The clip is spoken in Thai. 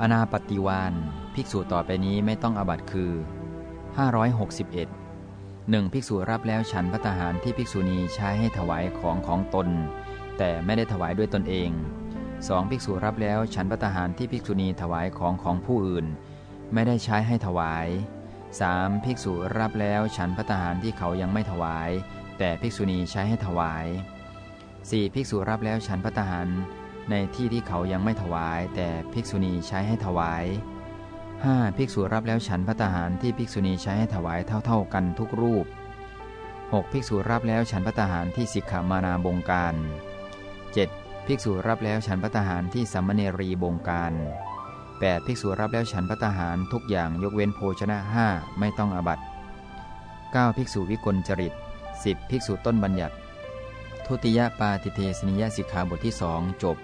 อนาปฏิวานภิกษุต่อไปนี้ไม่ต้องอบัตคือ 561 1. ภิกษุรับแล้วฉันพัตหารที่ภิกษุณีใช้ให้ถวายของของตน แต่ไม่ได้ถวายด้วยตนเอง 2. ภิกษุรับแล้วฉันพัตหารที่ภิกษุณีถวายของของผู้อื่น ไม่ได้ใช้ให้ถวาย 3. ภิกษุรับแล้วฉันพัตหารที่เขายังไม่ถวาย แต่ภิกษุณีใช้ให้ถวาย 4. ภิกษุรับแล้วฉันพัตหาร ในที่ที่เขายังไม่ถวาย แต่ภิกษุณีใช้ให้ถวาย 5. ภิกษุรับแล้วฉันพัตหารที่ภิกษุณีใช้ให้ถวายเท่า ๆกันทุกรูป 6. ภิกษุรับแล้วฉันพัตหารที่สิกขามานาบงการ 7. ภิกษุรับแล้วฉันพัตหารที่สัมมเนรีบงการ 8. ภิกษุรับแล้วฉันพัตหารทุกอย่างยกเว้นโภชนะห้าไม่ต้องอบัต 9. ภิกษุวิกลจริต 10. ภิกษุต้นบัญญัติ ทุติยปาติเทสนิยสิกขาบทที่สองจบ